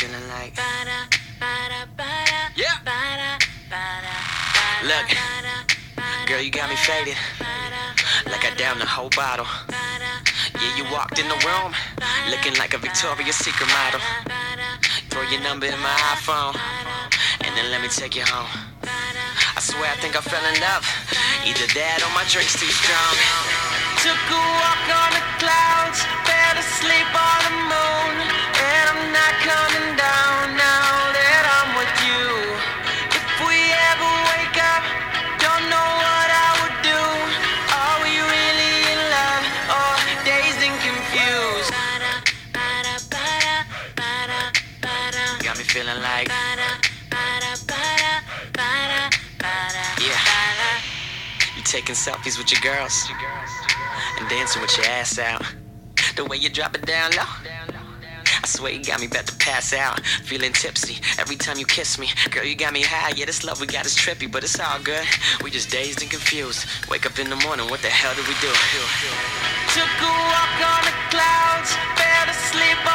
feeling like. Yeah. Look, girl, you got me faded. Like I downed the whole bottle. Yeah, you walked in the room looking like a Victoria's Secret model. Throw your number in my iPhone, and then let me take you home. I swear I think I fell in love. Either that or my drink's too strong. Feeling like. Yeah. You taking selfies with your girls and dancing with your ass out. The way you drop it down low. I swear you got me about to pass out. Feeling tipsy every time you kiss me. Girl, you got me high. Yeah, this love we got is trippy, but it's all good. We just dazed and confused. Wake up in the morning, what the hell did we do? Took a walk on the clouds, fell asleep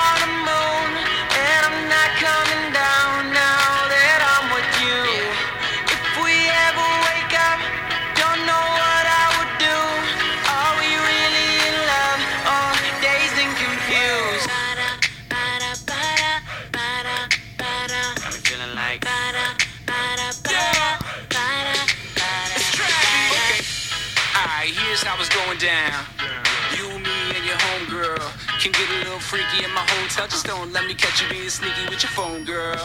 here's how it's going down. You, me, and your homegirl can get a little freaky in my hotel. Just don't let me catch you being sneaky with your phone, girl.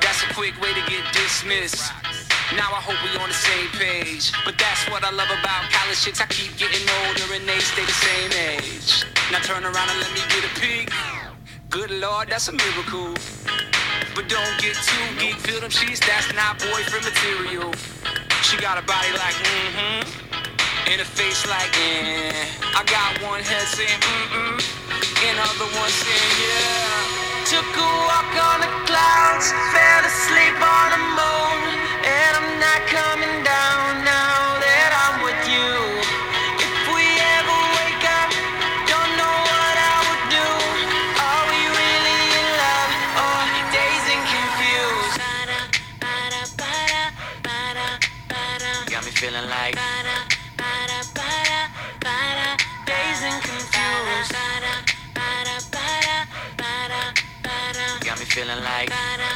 That's a quick way to get dismissed. Now I hope we on the same page. But that's what I love about college chicks. I keep getting older and they stay the same age. Now turn around and let me get a peek. Good lord, that's a miracle. But don't get too geek, feel them sheets, that's not boyfriend material. She got a body like, mm-hmm. And a face like, eh. I got one head saying, mm-mm. And other one saying, yeah. Took a walk on the clouds, fell asleep on the moon, and I'm not coming down now that I'm with you. If we ever wake up, don't know what I would do. Are we really in love or dazed and confused? Got me feeling like feeling like